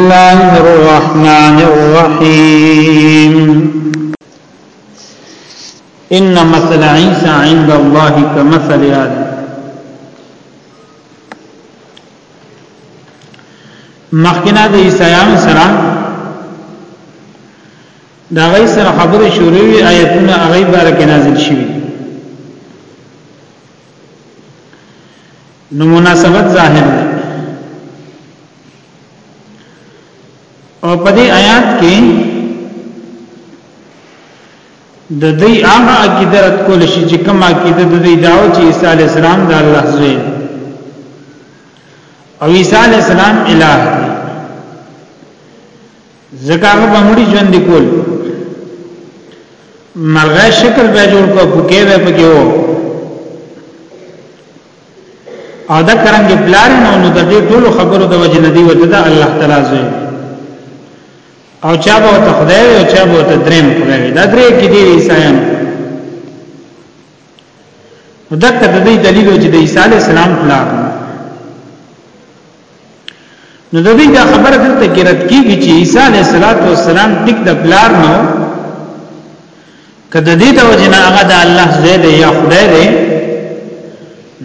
الله الرحمن الرحيم إن مثل عيسى عند الله كمثل آدم مخکنا د عیسایانو سره دا غي سره خبره شروع وی آیتونه هغه بارکه نازل شوی نو مناسبت ظاهر دی او په دې آیات کې د دې هغه عقیده رد کول شي چې کومه عقیده د دې داو چې عیسی علی السلام د الله زوی او عیسی علی السلام الہ دی ځکه هغه به مړي ژوند کول مرغه شکل به جوړ کو پکې به پکې وو او دا کرنګ پلان نو نو د دې ټولو خبرو د وجه ندی وته دا الله تعالی زوی او چا به ته خدای او چا به ته دریم خدای دا درې کې دی عیسایان دغه د دې دلیل چې د عیسی علی السلام پلان نو د دې دا خبره دلته کې رد کیږي چې عیسی علیه السلام ټیک د بلار نو کله دې د وجنه هغه د الله زوی دی یا خدای دی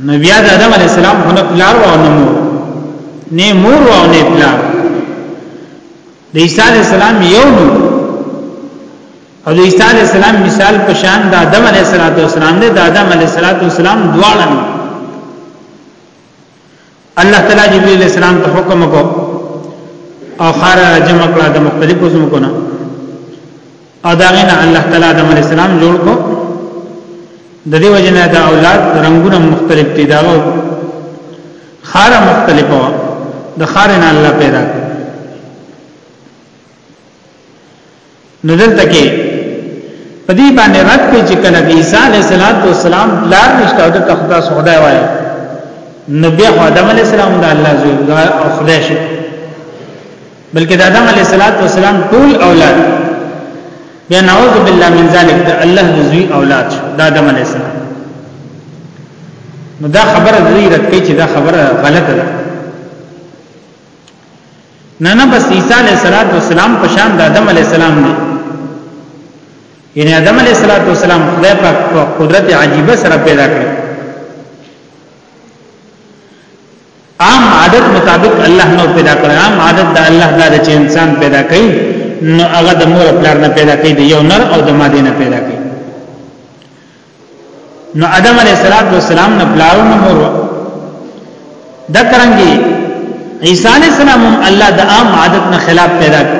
نو بیا د آدم علیه السلام خو نه بلار و نه مور نه مور و نه بلار د عیسی علیه السلام یو نو او د عیسی علیه السلام مثال په شان د آدم علیه السلام دی د آدم علیه السلام دواړه الله تعالی جبرئیل السلام ته حکم وکړ او خار جمع کړه د مختلفو زمکو نه او دا غنه الله تعالی د علی السلام جوړ کو د دې وجنه د اولاد رنگونه مختلف دي دا خار مختلف و د خار نه الله پیدا کړ نو دلته کې په دې باندې رد کوي چې کله عیسی علیه السلام لار نشته او د تخدا سودا وایي نو بیا آدم علیه السلام د الله زوی او خدای شي بلکې د آدم علیه السلام ټول اولاد بیا نعوذ بالله من ذلک د الله د زوی اولاد شو د آدم علیه السلام نو دا خبره دې رد کوي چې دا خبره غلطه ده نه نه بس عیسی علیه السلام په شان د آدم علیه السلام دی یعنی آدم علیه السلام خدای پاک په قدرت عجیبه سره پیدا کړ عام عادت مطابق الله نو پیدا کړ عام عادت د الله د چې انسان پیدا کړي نو هغه د مور پلار نه پیدا کړي یو نر او د ماده نه پیدا کړي نو آدم علیه السلام نه بلاو نه مور دا کرانګي عیسی علیه السلام هم الله د عام عادت نه خلاف پیدا کړ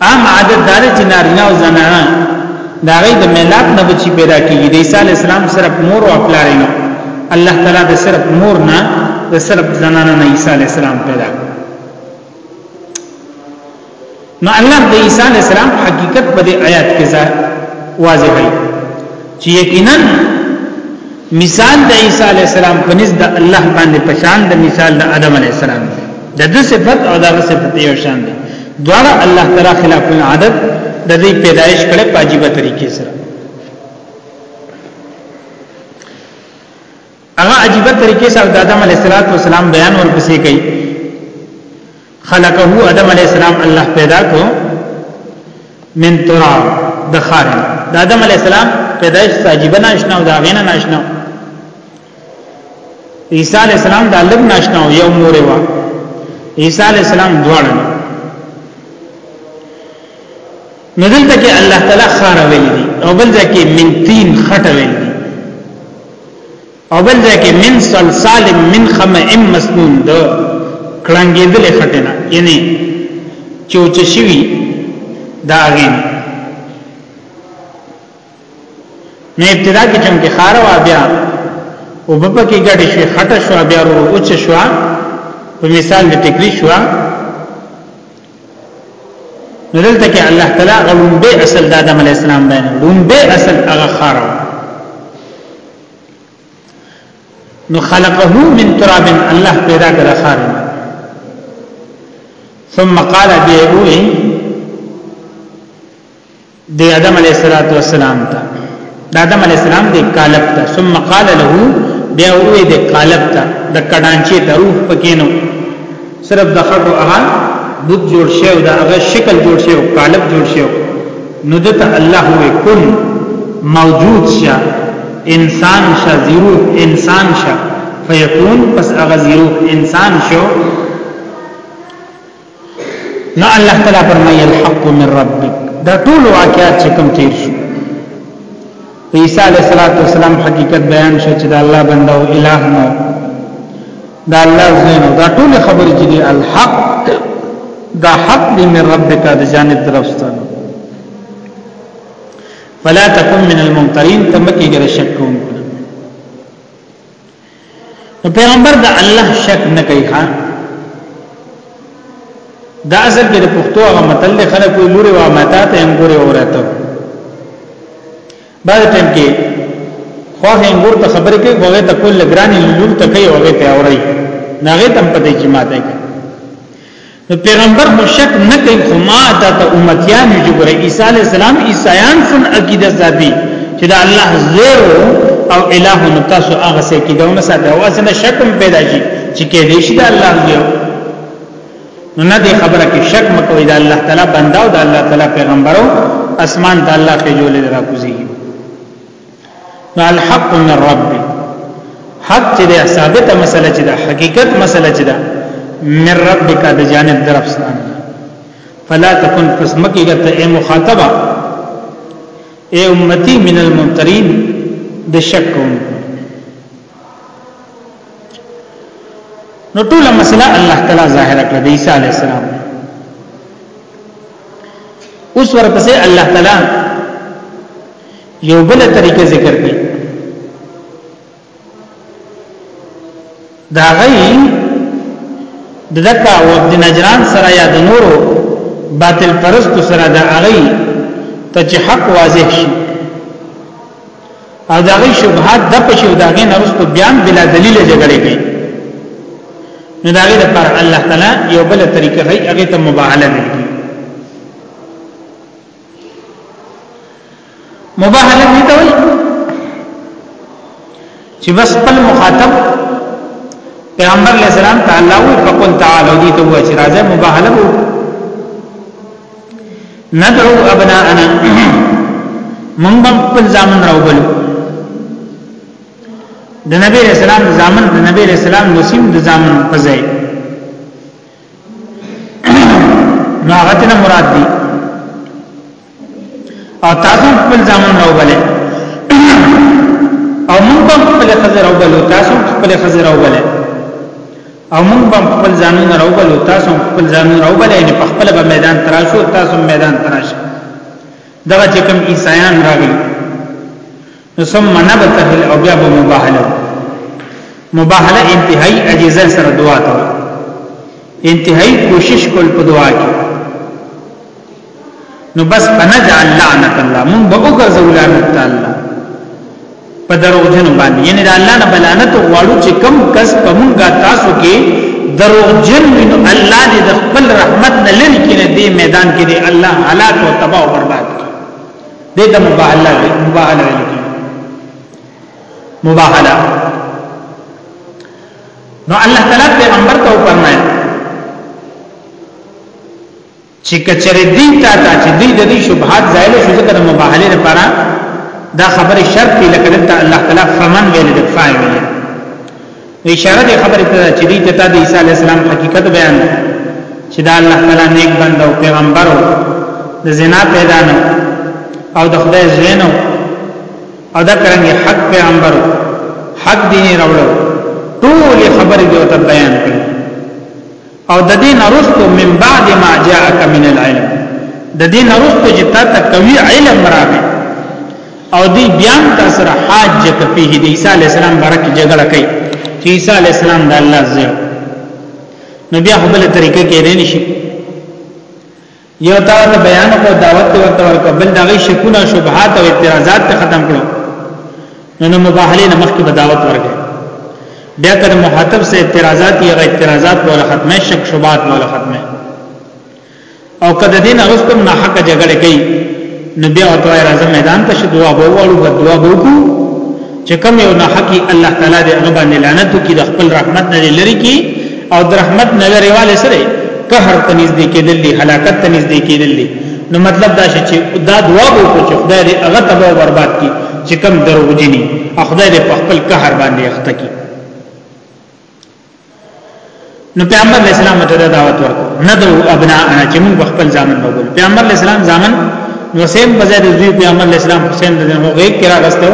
عام عادت دار چې نارینه او زنانه دا غي د ملات نه بچي پیدا کیږي د عیسی علی السلام صرف مور او خپل نه الله تعالی د صرف مور نه د صرف زنانه نه عیسی علی السلام پیدا کړ نو الله د عیسی علی السلام حقیقت په دې آیات کې واضح کړي چې یقینا مثال د عیسی علی السلام په نسبت د الله باندې پشان د مثال د آدم علی السلام د د صفت او د صفت یو شان دي دواړه الله تعالی خلاف العادت د دې پیدایش کړه په عجیب طریقې سره هغه عجیبه طریقې سره د آدم علیه السلام بیان ورپسې کوي خلقه آدم علیه السلام الله پیدا کو من تراب د خار د آدم علیه السلام پیدایش عجیبه ناشنا او دا غینه ناشنا عیسی علیه السلام د لګ ناشنا او یو مور و عیسی علیه السلام دواړه نو دلته کې الله تعالی خار ویل دي او بل ځای کې من تین خټه ویل دي او بل ځای کې من صلصال من خمئ مسنون دو کلنګېدل خټه نه یعنی چوچ شوی داغین نو ابتدا کې چونکه خار او بیا او په پکې ګډې شوې خټه شو بیا ورو اوچ شو په مثال د ټکری شو نو دلته کې الله تعالی غوون به اصل د آدم علی السلام باندې غوون به اصل هغه خار نو خلقه من تراب الله پیدا کړ خار ثم قال بيعوه د آدم علیه السلام ته د آدم علیه السلام د کالب ته ثم قال له بیا وې د کالب ته د کډانچې ته روح پکینو صرف د خټو هغه بوت جوړ شي او د هغه شکل جوړ شي او کالب جوړ شي نو دته الله وې کن موجود شه انسان شه زیرو انسان شه فیکون پس هغه زیرو انسان شو نو الله تعالی فرمایي الحق من ربک دا ټول واقعات چې کوم تیر شو عیسی علیه السلام حقیقت بیان شو چې دا الله بنده او الہ نو دا الله زین دا ټول خبرې چې دی الحق دا حق دی من ربک د جانب درفستان فلا تکن من الممترین تمکی ګر شک کوم نو پیغمبر د الله شک نه کوي خان دا اصل کې د پښتو هغه متل له خلک وی لوري وا متا ته هم ګوري اورته بعد ټیم کې خو هم ورته خبرې کوي هغه ته کول ګراني لور ته کوي هغه ته اوري ناغه تم پدې چې ماته کوي نو پیغمبر خو شک نه کوي خو ما ته ته امتیان یو چې ګره عیسی علی السلام عیسایان فن عقیده ساتي چې دا الله زیر او الہ نو تاسو هغه څه کې دونه ساته او اسنه شک پیدا شي چې کې دې شي دا الله زیر نو نه دې خبره کې شک مکوې دا الله تعالی بندا او دا الله تعالی پیغمبرو اسمان ته الله کې جوړې راکوزي نو الحق من رب حق چې دا ثابته مسله چې دا حقیقت مسله چې دا من ربک د جانب درفسان فلا تکن فسمکیګت اے مخاطبه اے امتی من الممترین د شک کوونکو نو ټول مسله الله تعالی ظاهر کړ د عیسی علی السلام اوس ورپسې الله تعالی یو بل طریقې ذکر کړي دا غي د دکا او د نجران سره یا د نورو باطل پرست سره دا غي ته چې حق واضح شي او دا غي شبهات د پښو دا غي نرستو بیان بلا دلیل جګړه کوي نو دا غي د پر الله تعالی یو بل طریقه غي هغه ته مباهله کوي مباح حالت دي ته وي چې بس خپل مخاطب پیغمبر علیہ السلام تعالی وي فقل تعالو دي ته وي چې راځه مباح حالت ندعو ابناءنا مونږ خپل ځامن راوبلو د نبی رسول الله ځامن د نبی رسول الله مسلم د ځامن په ځای نو هغه ته مراد دي او تاسو خپل ځامن راوبلې او موږ هم خپل خزر راوبلو تاسو خپل خزر راوبلې او موږ هم خپل ځانون راوبلو تاسو خپل ځانون راوبلې نه په خپل میدان تراشو تاسو میدان تراشو دغه چې کوم عیسایان راغلي نو ثم نبتهل او بیا به مباهله مباهله انتهایی عجزه سره دعا ته انتهایی کوشش کول په دعا کې نو بس فنجعل لعنت الله مون به وګرځو لعنت الله په دروغجن باندې یعنی د الله نه بلانت غواړو چې کم کس په مونږه تاسو کې دروغجن وینو الله دې د خپل رحمت نه لری کینه دې میدان کې دې الله هلاک او تباہ او برباد دې ته مباهله وي مباهله وي مباهله نو الله تعالی پیغمبر ته فرمایي چې کچره دې تا ته چې دې د دې شبهات زایل شو ځکه د مباهله لپاره دا خبره شرط دی لکه دلته الله تعالی فمن ویل د فاعل نو اشاره دې خبره ته چې دې ته د عیسی علی السلام حقیقت بیان چې دا الله تعالی نیک بنده او پیغمبر او د زنا پیدا نه او د خدای زینو او دا کرانګي حق پیغمبر حق دیني راوړو ټول خبرې دې ته بیان کړې او د دې نرستو من بعد ما جاءك من العلم د دې نرستو چې تا ته کوي علم راغی او دی بیا تر سره حاج کفیه د عیسی علی السلام برک جګړه کوي چې عیسی علی السلام د الله زوی نو بیا خپل طریقې کې رینشي یو تا ته بیان کو دعوت ته ورته ورکو بل دغه شکونه شبهات او اعتراضات ته ختم کړو نو نو مباهله نه مخکې به دعوت ورکړي بیا کله مخاطب سره اعتراضات یا اعتراضات ولا ختمه شک شبهات ولا ختمه او کله دین ارستم نه حق جګړه کوي نو بیا ورته راځه میدان ته شدو ابو وړو بدوا بوکو چې کوم یو نه حقي الله تعالی دې هغه باندې لعنت کی د خپل رحمت نه لری کی او د رحمت نه لری والے سره قهر ته نږدې کېدل دي هلاکت ته نږدې کېدل دي نو مطلب دا چې دا دعا وکړو چې خدای دې هغه تباہ برباد کړي چې کم دروځنی خدای دې په خپل قهر باندې اخته کړي نو پیغمبر علیہ السلام ته دعوت ورکړ ندو ابناءنا چې موږ خپل ځامن وګورو پیغمبر علیہ السلام ځامن نو حسین بځای د دوی پیغمبر علیہ السلام حسین د نو غیب کرا غستو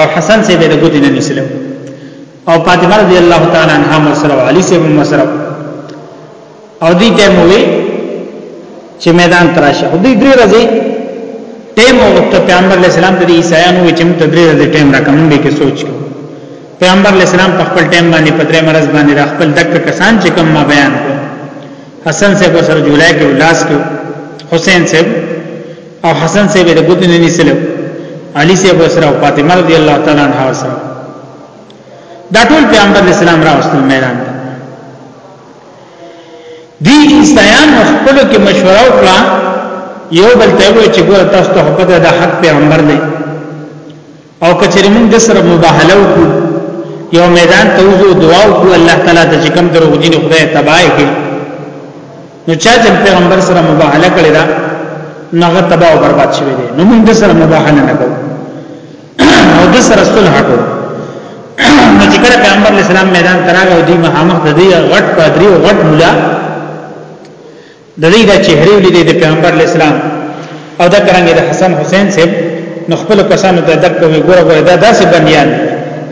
او حسن سي د ګوت نه نسلو او فاطمه رضی الله تعالی عنها مسره علی سي مسره او دې ته مو وی چې میدان تراشه خو دې درې ورځې ټیم او وخت پیغمبر علی السلام ته عیسایانو وی چې موږ ته درې ورځې ټیم راکړم به کې سوچ کو پیغمبر علی السلام په خپل ټیم باندې په درې مرز باندې را خپل دک کسان چې کوم ما بیان کو حسن صاحب سره جولای کې ولاس کو حسین صاحب او حسن صاحب د ګوتې نه نیسلو علی صاحب سره او فاطمه رضی الله تعالی عنها سره دا ټول پیغمبر اسلام راوستل میدان ته دی عیسایان خپل کې مشوره وکړه یو بل ته وی چې ګور تاسو ته په د حق پیغمبر دی او کچری موږ د سره مباهله وکړو یو میدان ته وځو دعا وکړو الله تعالی ته چې کوم درو دي خدای تباہ کړي نو چا چې پیغمبر سره مباهله کړی دا نغه تباہ او برباد شوی دی نو موږ د سره مباهله نه کوو او د سره صلح کو نو چې کله پیغمبر اسلام میدان تراغه او دی مخامخ د دې غټ پادری او غټ مولا د دې د چهره ولې د پیغمبر اسلام او دا کرانګي د حسن حسین صاحب نو خپل کسانو ته دک کوي ګوره ګوره دا داسې بنیان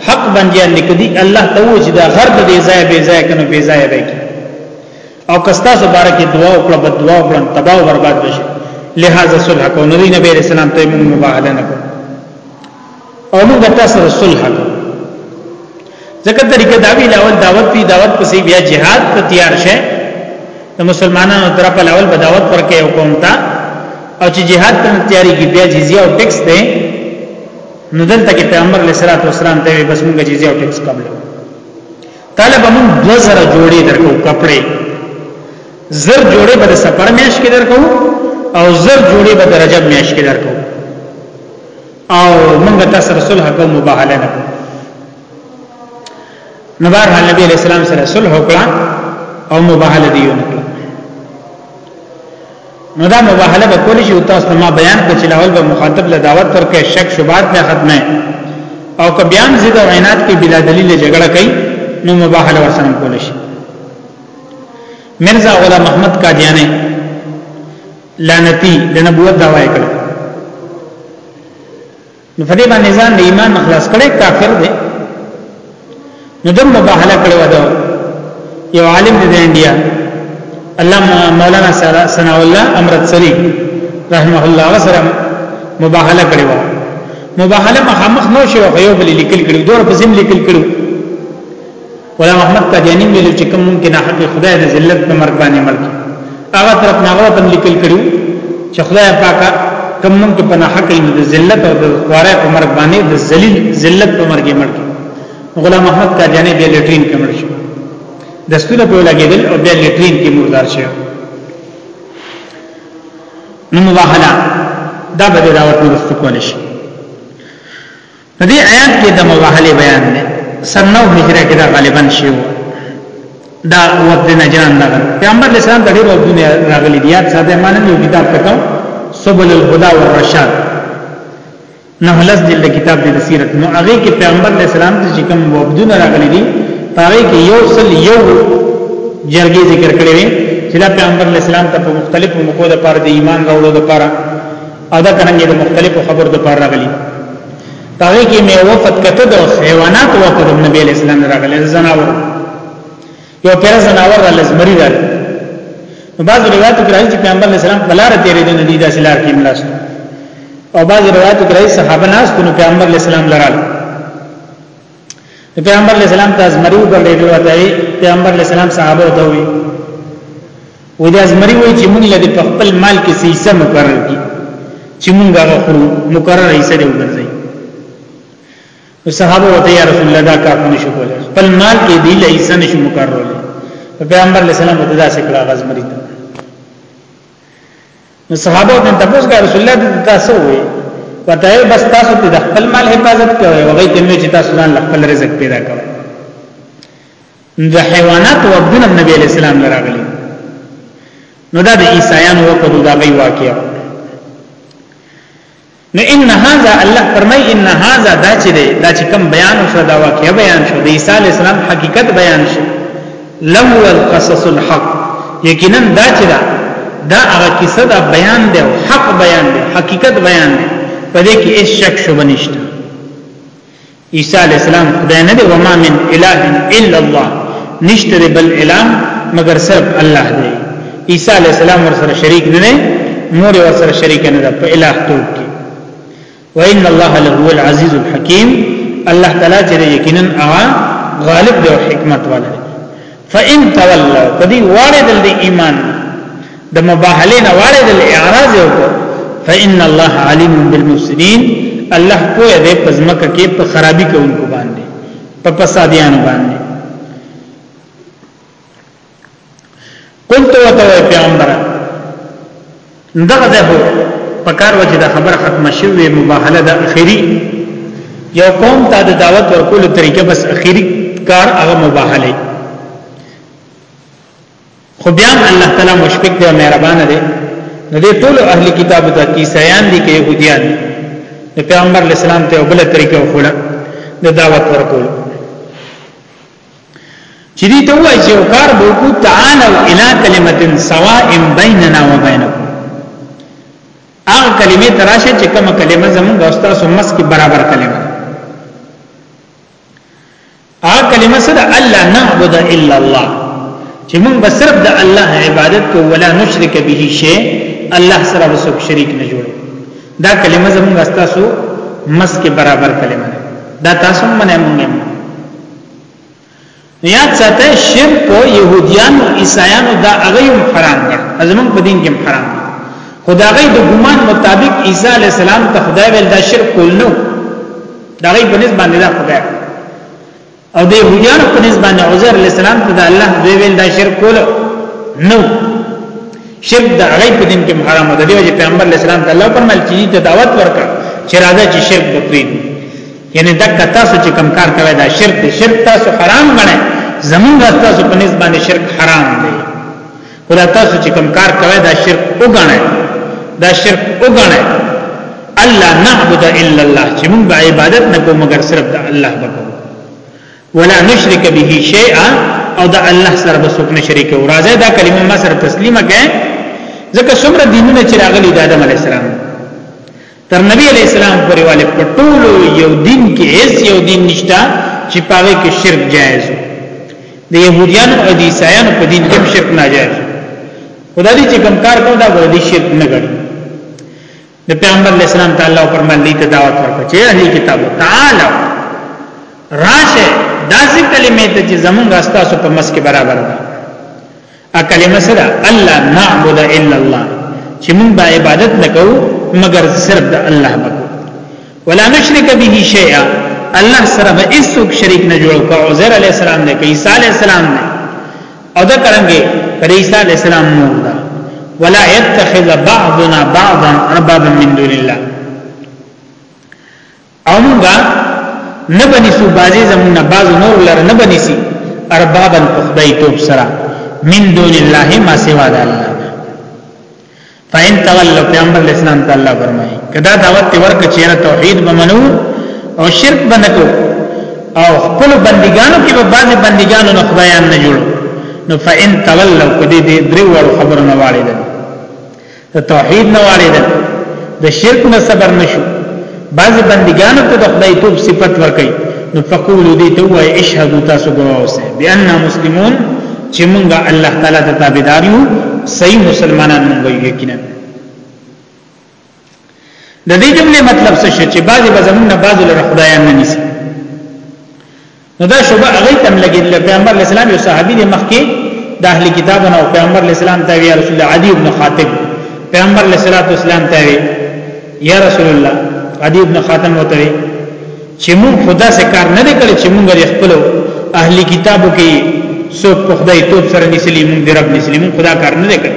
حق بنیان لیکدي الله ته و چې دا غرب دې ځای به ځای کنه به ځای به او کستا سباره کې دعا او کړه بد دعا او کړه تباہ او برباد بشي لہذا صلح کو نبی نبی رسول الله ته موږ مباهله نه او موږ تاسو سره صلح کو ځکه طریقه دا وی لاول دعوت پی دعوت پسې بیا jihad ته تیار شه د مسلمانانو طرف لاول بدعوت ورکه او قوم ته او چې jihad ته تیاری کی بیا جزیه او ټیکس ده نو دلته کې پیغمبر علیه الصلاۃ والسلام ته بس موږ جزیه او ټیکس قبول تاله به مونږ دو زر جوړې درکو کپړې زر جوړې به د سفر میش کې درکو او زر جوړې به د رجب میش کې درکو او مونږ تاسو رسول حق مباهله نه نو بهر حال نبی علیہ السلام سره صلح وکړه او مباهله دیونه نو دا مباهله به کول شي او تاسو ته ما بیان کړ چې لاول به مخاطب له دعوت ورکه شک شوبات نه ختمه او که بیان زید او عینات کې بلا دلیل جګړه کوي نو مباهله ورسره کول شي مرزا غلام محمد قادیانی لعنتی د نبوت دعوی کړ نو په دې باندې ځان د ایمان مخلص کړي کافر دی نو دم مباهله کړي ودا یو عالم دی د انډیا الله مولانا ثنا الله امرت سری رحمه الله وسره مباهله کړي و مباهله مخامخ نو شو یو بل لیکل کړي دور په زم لیکل کړي غلام احمد قادیانی ویل چې کوم ممکن حق خدای د ذلت په مرګ باندې ملک هغه طرف ناغه تم لیکل کړو چې خدای پاکه کوم ممکن په حق د ذلت او د خوارې په مرګ باندې د ذلیل ذلت په مرګ ملک غلام احمد قادیانی بیا لټرین کې مړ شو د ستوله په لګیدل او بیا لټرین کې مردار شو نو مباهله دا به دا ورته کول شي په دې آیات کې د مواهله بیان دی سنو هجره کې دا غالبا شی وو دا وفد نجران دا پیغمبر اسلام د ډېر وختونه راغلي دي یاد ساده مانن یو کتاب کتو سبل الهدى والرشاد نه لس جلد کتاب د سیرت نو هغه کې پیغمبر اسلام د کوم وفدونه راغلي دي پاره کې یو سل یو جرګې ذکر کړې وي چې دا پیغمبر اسلام ته په مختلفو موقعو د پاره د ایمان راوړو د پاره او دا څنګه د مختلفو خبرو د پر راغلي هغه کې مې وفد کته د حیوانات وفد نبی علیہ السلام راغلي زناور یو پیر زناور را لزمری دار نو بعض روایت کې راځي چې پیغمبر علیہ السلام بلار تیرې دي ندی داسې لار کې ملاست او بعض روایت کې راځي صحابه ناس کو پیغمبر علیہ السلام لرال پیغمبر علیہ السلام ته ازمری وګرځیدل وته پیغمبر علیہ السلام صحابه ته وی و دې ازمری وی چې موږ لدی په خپل مال کې سیسه مقرر کی چې موږ هغه خورو مقرر ایسه دی وګرځي نو صحابه وته یا رسول الله دا کار نشو کولای خپل مال کې دی لایسه نشو مقرر پیغمبر علیہ السلام ته دا څه کړه غزمری ته نو صحابه ته تاسو کا رسول الله د تاسو وي وته بس تاسو ته د خپل مال حفاظت کوي او غي ته چې تاسو ځان خپل رزق پیدا کوي د حیوانات او عبدن نبی علیہ السلام لراغلی نو دا د عیسایانو وکړو دا غي واقعیا نو ان هاذا الله فرمای ان هاذا دا چې دی دا چې کم بیان شو دا واقعي بیان شو د عیسی علی السلام حقیقت بیان شو لو القصص الحق یقینا دا چې دا دا هغه کیسه دا بیان دی او حق بیان دی حقیقت بیان دی په دې کې هیڅ شک شوبه نشته عیسی علی السلام خدای نه دی و ما من اله الا الله نشته دی بل اله مگر صرف الله دی عیسی علی السلام ور سره شریک نه دی مور ور سره شریک نه ده په اله توګه کې و ان الله له هو العزیز الحکیم الله تعالی چې یقینا هغه غالب دی او حکمت والا دی فإن تولوا کدی واردل دی ایمان د مباهله نه واردل اعراض وکړو فإن الله علیم بالمفسدين الله کوه دې پزمکه کې په خرابي کوونکو باندې په فسادیان باندې قلت وتو پیغمبر دغه ځه په کار و چې دا خبره ختمه شوې مباهله د اخیری یو قوم ته د دعوت ورکولو طریقه بس اخیری کار هغه مباهله خو بیا الله تعالی مشفق دی مهربان دی نو دې ټول اهلی کتاب ته کیسایان دي کې يهوديان د پیغمبر اسلام ته بل طریقه وکړه د دعوت ورکول چې دې ته وایي چې یو کار به وکړو تعالو الی کلمت سواء بیننا و بینکم هغه کلمې تراشه چې کومه کلمه زموږ او تاسو مس کې برابر کلمه هغه کلمه سره الله نعبد الا الله چې موږ به صرف د الله عبادت کو ولا نشرک به شی الله سره وسوک شریک نه جوړو دا کلمه زموږ استاسو مس کې برابر کلمه ده دا تاسو منه مونږه یاد ساته شرک په يهوديان او عیسایانو دا هغه هم حرام دي زموږ په دین کې حرام دي خدای د ګمان مطابق عیسی علی السلام ته خدای ویل دا شرک کول نو دا غي په نسبت باندې دا خدای او د يهودانو په نسبت باندې عزير عليه السلام ته د الله دوی ویل دا شرک کول نو شرک د هغه په دین کې حرام ده دی چې پیغمبر علیه السلام ته الله فرمایل چې ته دعوت ورکړه چې راځه چې شرک وکړي یعنی دا تاسو چې کم کار کوي دا شرک دی شرک تاسو حرام غنئ زمونږ تاسو په نسبت باندې شرک حرام دی خدا تاسو چې کوم کار کوي دا شرک وګڼئ دا شرک وګڼئ الله نعبد الا الله چې موږ به عبادت نه کوو مګر صرف د الله وکړو ولا نشرک به شیئا او د الله سره به څوک نه شریک او راځي دا کلمه ما سره تسلیمه کړي ځکه څومره دینونه چې راغلي د آدم علی السلام تر نبی علیہ السلام پورې والے په ټولو یو دین کې هیڅ یو دین نشته چې پاره کې شرک جایز د يهوديانو او د عیسایانو په دین کې شرک ناجایز خدای دې چې کوم کار کوي دا ورته شرک نه ګڼي د پیغمبر علیہ السلام تعالی فرمایلی ته دعوت ورکړه چې اهلی کتاب تعالی راشه داسې کلمې ته چې زمونږ استاسو په مس کې برابر ده ا کلمه سره الله نعبد الا الله چې موږ به عبادت نکو مگر صرف د الله بکو ولا نشرک به شیئا الله سره به هیڅوک شریک نه جوړ کو عزر علی السلام نه عیسی علی السلام نه او دا کرانګي پر عیسی علی السلام نور دا ولا يتخذ بعضنا بعضا اربابا من دون الله او مونږه نه بنیسو بازی زمونږ باز نور لر نه بنیسی اربابا خدای توب سرا من دون الله ما سوا د الله فین تولوا پیغمبر اسلام تعالی فرمای کدا دعوت ورک چیر توحید بمنو او شرک بنکو او خپل بندګانو کې به بعض بندګانو نه خدایان نه جوړو نو فین تولوا کدی دې درې وړو خبرونه واړې ده د توحید نه واړېدل د شرک نه صبر نشو بعض بندگانو ته د خدای توب صفت ورکړي نو فقولو دې ته وای اشهدو تاسو ګواه اوسئ بان مسلمون چې مونږه الله تعالی ته تابعدار یو صحیح مسلمانان مونږ یو یقینا د دې جملې مطلب څه شي چې بعض بزمون نه بعض له خدایان نه نسی نو دا شوبه هغه تم لګیدل پیغمبر اسلام یو صحابي د مخکې د اهل کتاب نو پیغمبر اسلام ته وی رسول عدی بن خاطب پیغمبر اسلام ته وی یا رسول الله عدی بن خاتم وته وی چې موږ خدا سره کار نه کړی چې موږ لري خپل اهل کتابو کې سو په خدای توپ سره نسلی موږ د رب نسلی موږ خدا کار نه کړی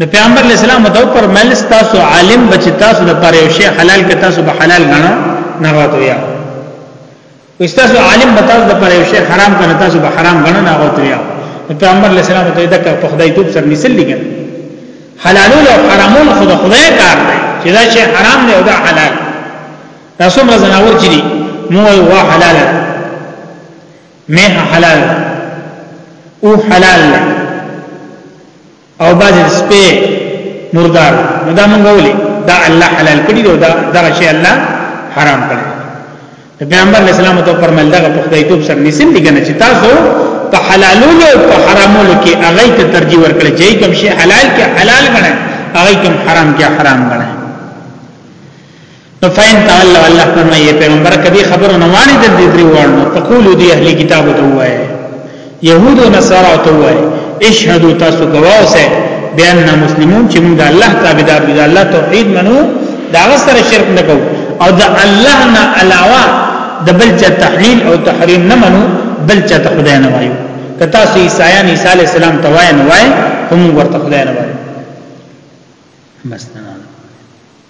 نو پیغمبر علیہ السلام ته پر مل تاسو عالم بچ تاسو د پر یو شی حلال کې تاسو به حلال غنا نه غوتو یا استاسو عالم به تاسو د پر یو شی حرام کنه تاسو به حرام غنا نه غوتو یا پیغمبر علیہ السلام ته د په خدای توپ سر نسل لګا حلال او حرام خود خدای کار دی چې دا شی حرام دی او دا حلال تاسو مرزه نور چي مو هو حلال مه حلال او حلال دی او بعضی سپه مردار نو دا مونږ ولي دا الله حلال کړی دی دا دا شی الله حرام کړی دی پیغمبر اسلام ته فرمایل دا په خدای توپ سره نسیم دي کنه چې تاسو په حلالولو او په حرامولو کې هغه ته ترجیح ورکړي چې کوم شی حلال کې حلال غنئ هغه کوم حرام کې حرام غنئ نو فین تعالی الله فرمایي پیغمبر کدي خبرو نه واني د دې درې وړنو فقولو دی اهلي کتاب ته وای يهود او نصارا ته وای اشهدوا تاسو گواوسه بیان مسلمون چې موږ الله تابعدار دي الله توحید منو دا سره شرک نه کوو او د الله نه علاوه د بل چا تحلیل او تحریم نه منو بل چا ته خدای نه وایو کتا سو عیسایان عیسی علی السلام ته وای نه وای هم ورته خدای نه وایو مثلا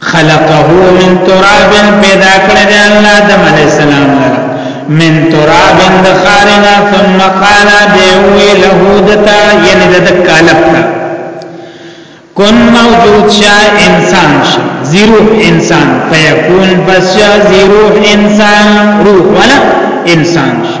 خلقه من تراب پیدا کړی دی الله آدم علی السلام لره من تراب د خارنا ثم قال دیوی له دتا یعنی د کالب تا کن موجود شا انسان شا زیروح انسان فیکون بس شا زیروح انسان روح والا انسان شا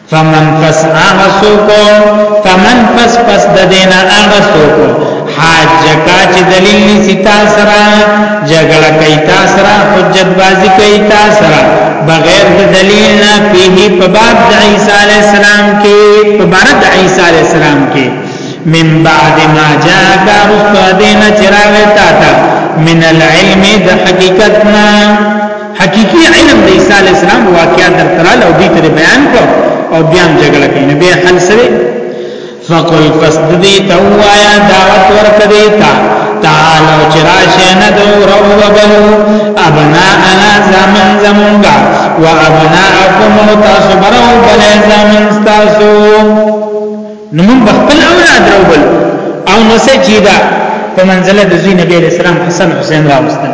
فمن پس آغا سوکو فمن پس پس ددینا آغا سوکو حاج کا چه دلیل نیسی تاسرا جگڑا کئی تاسرا حجت بازی کئی تاسرا بغیر د دلیل نه پیه په باب د عیسی علی السلام کې په بار د عیسی علی السلام کې من بعد ما جاءك رسل دین چراغ تا تا من العلم د حقیقتنا حقیقی علم د عیسی علی السلام واقعا درترال او دې تر بیان کو او بیا هم جګړه کوي نو بیا حل سره فقل فسدی توایا دعوت ورکدی تا تعالو چراشه ندو روبلو ابناءنا زمن زمونگا و ابناءکم و تاسو برو بلی زمن ستاسو نمون بخپل اولاد روبل او نسجیده په منزله د زوی نبی علیہ السلام حسن حسین راوستل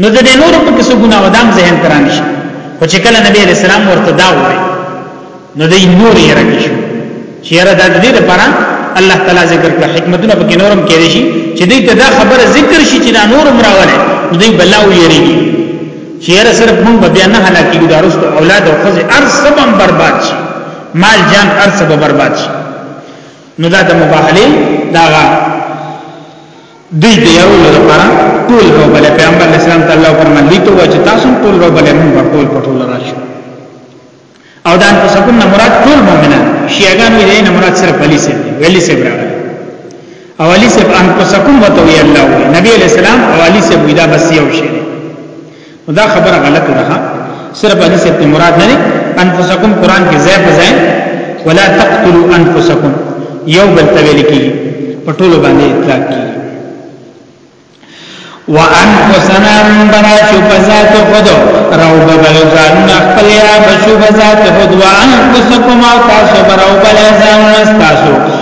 نو د دې نور په کیسه ګناه ودام ذهن تران شي خو چې کله نبی علیہ السلام ورته دا وایي نو د نور یې راکی شو چې را د دې لپاره الله تعالی ذکر کړ حکمتونه په نورم کې شي چې دې ته دا خبره ذکر شي چې دا نور مراوله دې بلاو یریږي چې را صرف مونږ بیا نه هلاکی د ارستو اولاد او خزه ارسبم برباد شي مال جان ارسبه برباد شي نو دا د مباهله داغه دوی د يرولو لپاره ټول روبل پیغمبر اسلام ته الله فرمان دي ته چې تاسو ټول روبل موږ ټول په ټول راشو او دا په سکون نه مراد ټول مؤمنان شیعاګان وی نه مراد صرف علي سي ویلي سي برابر او علي سي ان په سکون وته وی الله نبی علیہ السلام او علي سي وی دا بس یو شی نو دا خبره غلطه ده صرف علي صاحب مراد نه انفسکم قران کې ځای په ځای ولا تقتلوا انفسکم یو بل تویل کی په ټولو باندې اطلاق کی وانفسنا بنا شو بذات خود رو ببل ځانونه خپل یا بشو بذات خود وانفسکم او تاسو برو بل ځانونه تاسو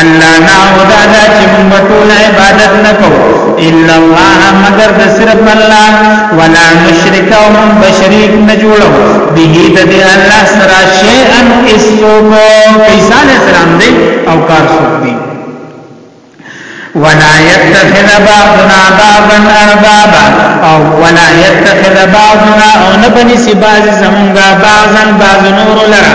الله نعبد ادا چې موږ ټول عبادت نکو الا الله مگر د صرف الله ولا مشرک او من بشریک نه جوړو به د دې الله سره شی ان اسو کو عیسی علیہ السلام دې او کار سو دې ولا يتخذ بعضنا بعضا اربابا او ولا يتخذ بعضنا او نبني سي بعض زمونږه بعضا بعض نور لرا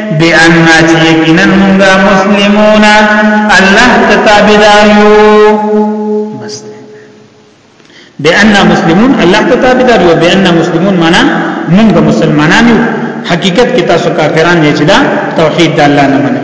بأن چې یقینا موږ مسلمون الله ته تابعدار یو بس بأن مسلمون الله ته تابعدار یو بأن مسلمون معنا موږ مسلمانان یو حقیقت کې تاسو کافران یې چې دا توحید د الله نه منئ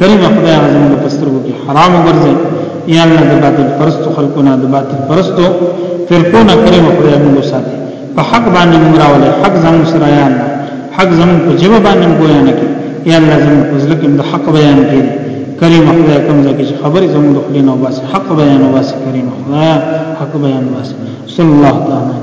کریم خدای هغه زموږ په سترګو کې حرام وګرځي یا الله د باطل پرستو خلقونه د باطل پرستو فرقونه کریم خدای موږ ساتي په حق باندې موږ راولې حق زموږ سره یا الله حق زموږ په جبه باندې موږ بیان کړي یا الله زموږ په ځل کې د حق بیان کړي کریم خدای کوم ځکه چې خبرې زموږ د خلینو بس حق بیان واسه کریم خدای حق بیان واسه صلی الله تعالی